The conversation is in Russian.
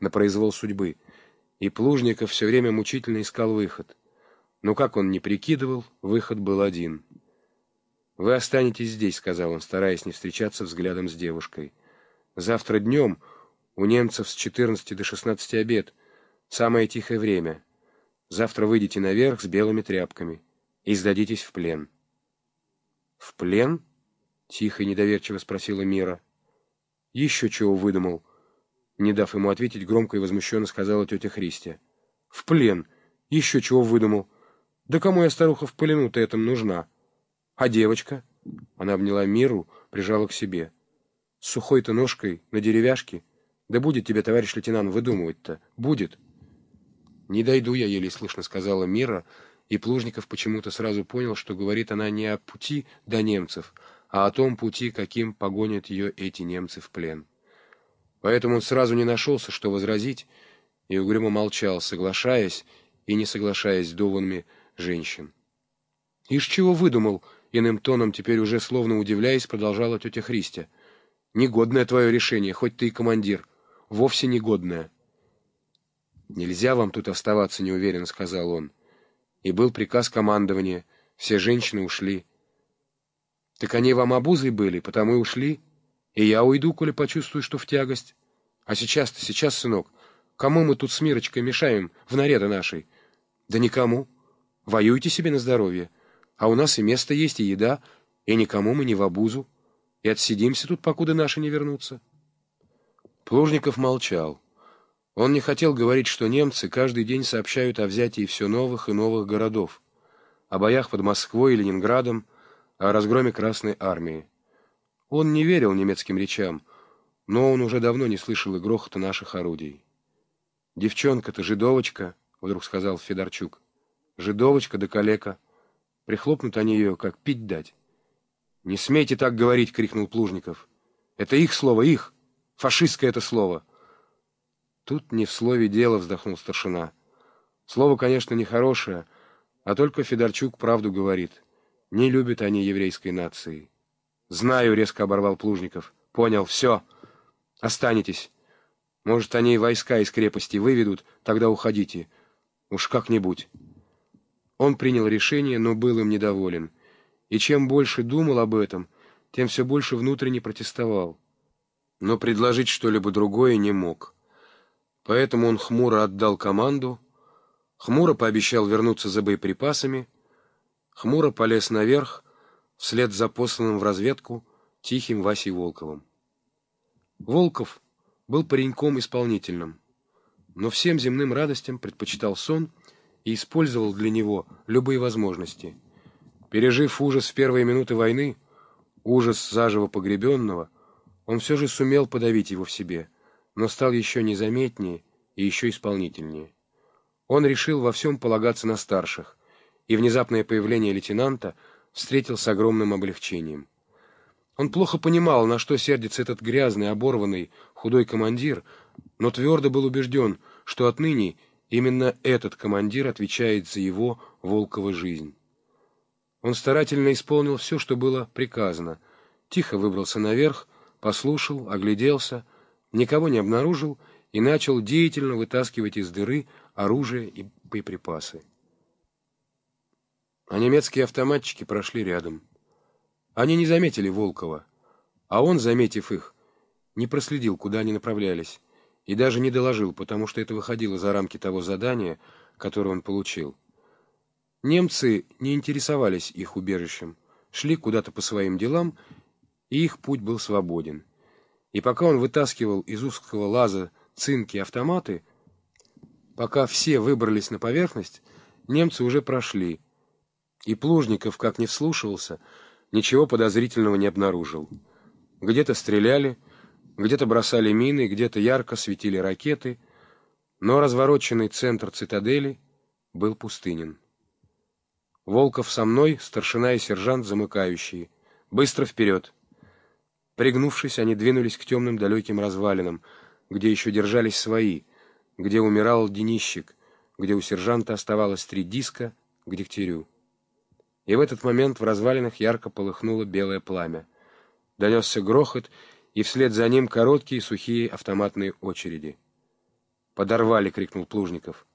на произвол судьбы, и Плужников все время мучительно искал выход. Но как он не прикидывал, выход был один. «Вы останетесь здесь», — сказал он, стараясь не встречаться взглядом с девушкой. «Завтра днем у немцев с 14 до 16 обед, самое тихое время. Завтра выйдете наверх с белыми тряпками и сдадитесь в плен». «В плен?» — тихо и недоверчиво спросила Мира. «Еще чего выдумал?» Не дав ему ответить, громко и возмущенно сказала тетя Христия. «В плен! Еще чего выдумал! Да кому я, старуха, в плену-то этом нужна? А девочка?» Она обняла Миру, прижала к себе. «С сухой-то ножкой на деревяшке? Да будет тебе, товарищ лейтенант, выдумывать-то! Будет!» «Не дойду я», — еле слышно сказала Мира, и Плужников почему-то сразу понял, что говорит она не о пути до немцев, а о том пути, каким погонят ее эти немцы в плен. Поэтому он сразу не нашелся, что возразить, и угрюмо молчал, соглашаясь и не соглашаясь с доводами женщин. «Ишь чего выдумал?» — иным тоном, теперь уже словно удивляясь, продолжала тетя Христя. «Негодное твое решение, хоть ты и командир. Вовсе негодное». «Нельзя вам тут оставаться неуверенно», — сказал он. И был приказ командования. Все женщины ушли. Так они вам обузой были, потому и ушли. И я уйду, коли почувствую, что в тягость. А сейчас-то, сейчас, сынок, кому мы тут с Мирочкой мешаем в нареды нашей? Да никому. Воюйте себе на здоровье. А у нас и место есть, и еда, и никому мы не в обузу. И отсидимся тут, покуда наши не вернутся. Плужников молчал. Он не хотел говорить, что немцы каждый день сообщают о взятии все новых и новых городов, о боях под Москвой и Ленинградом, о разгроме Красной Армии. Он не верил немецким речам, но он уже давно не слышал и грохота наших орудий. «Девчонка-то, жидовочка», — вдруг сказал Федорчук. «Жидовочка да калека. Прихлопнут они ее, как пить дать». «Не смейте так говорить!» — крикнул Плужников. «Это их слово, их! Фашистское это слово!» Тут не в слове дело, вздохнул старшина. Слово, конечно, нехорошее, а только Федорчук правду говорит. Не любят они еврейской нации. Знаю, резко оборвал Плужников. Понял, все. Останетесь. Может, они войска из крепости выведут, тогда уходите. Уж как-нибудь. Он принял решение, но был им недоволен. И чем больше думал об этом, тем все больше внутренне протестовал. Но предложить что-либо другое не мог. Поэтому он хмуро отдал команду, хмуро пообещал вернуться за боеприпасами, хмуро полез наверх, вслед за посланным в разведку тихим Васей Волковым. Волков был пареньком исполнительным, но всем земным радостям предпочитал сон и использовал для него любые возможности. Пережив ужас в первые минуты войны, ужас заживо погребенного, он все же сумел подавить его в себе — но стал еще незаметнее и еще исполнительнее. Он решил во всем полагаться на старших, и внезапное появление лейтенанта встретил с огромным облегчением. Он плохо понимал, на что сердится этот грязный, оборванный, худой командир, но твердо был убежден, что отныне именно этот командир отвечает за его волкову жизнь. Он старательно исполнил все, что было приказано, тихо выбрался наверх, послушал, огляделся — никого не обнаружил и начал деятельно вытаскивать из дыры оружие и боеприпасы. А немецкие автоматчики прошли рядом. Они не заметили Волкова, а он, заметив их, не проследил, куда они направлялись, и даже не доложил, потому что это выходило за рамки того задания, которое он получил. Немцы не интересовались их убежищем, шли куда-то по своим делам, и их путь был свободен. И пока он вытаскивал из узкого лаза цинки автоматы, пока все выбрались на поверхность, немцы уже прошли. И Плужников, как не вслушивался, ничего подозрительного не обнаружил. Где-то стреляли, где-то бросали мины, где-то ярко светили ракеты, но развороченный центр цитадели был пустынен. Волков со мной, старшина и сержант замыкающие. Быстро вперед! Пригнувшись, они двинулись к темным далеким развалинам, где еще держались свои, где умирал денищик, где у сержанта оставалось три диска к дегтярю. И в этот момент в развалинах ярко полыхнуло белое пламя. Донесся грохот, и вслед за ним короткие сухие автоматные очереди. «Подорвали!» — крикнул Плужников.